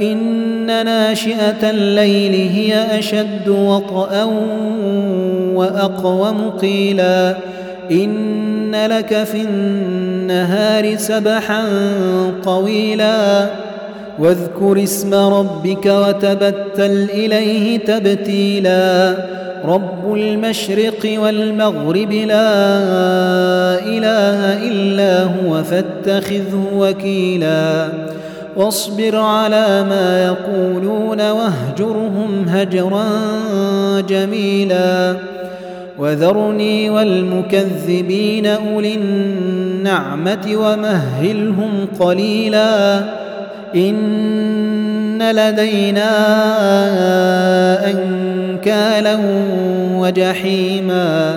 إن ناشئة الليل هي أشد وطئا وأقوم قيلا. إن لك في النهار سبحا طويلا. واذكر اسم ربك وتبتل إليه تبتيلا. رب المشرق والمغرب لا إله إلا هو فاتخذه وكيلا. واصبر على ما يقولون واهجرهم هجرا جميلا. وذرني والمكذبين أولي النعمة ومهلهم قليلا. إن لدينا أنكالا وجحيما.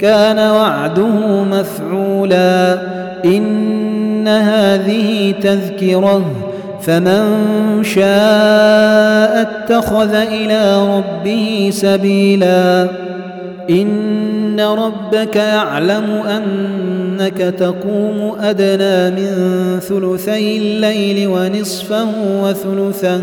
كان وعده مفعولا. إن هذه تذكرة فمن شاء اتخذ إلى ربه سبيلا. إن ربك يعلم أنك تقوم أدنى من ثلثي الليل ونصفه وثلثه.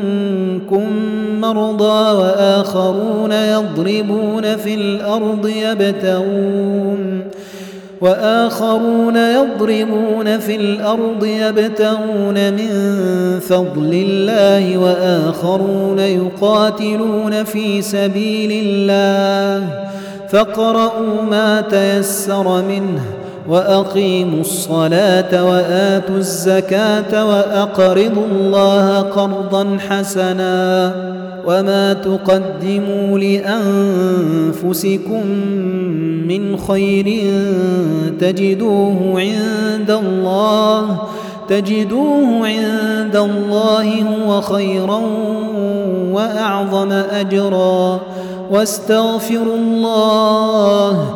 مرضى وآخرون يضربون في الأرض يبتغون وآخرون يضربون في الأرض يبتغون من فضل الله وآخرون يقاتلون في سبيل الله فاقرؤوا ما تيسر منه وأقيموا الصلاة وآتوا الزكاة وأقرضوا الله قرضا حسنا وما تقدموا لأنفسكم من خير تجدوه عند الله تجدوه عند الله هو خيرا وأعظم أجرا واستغفروا الله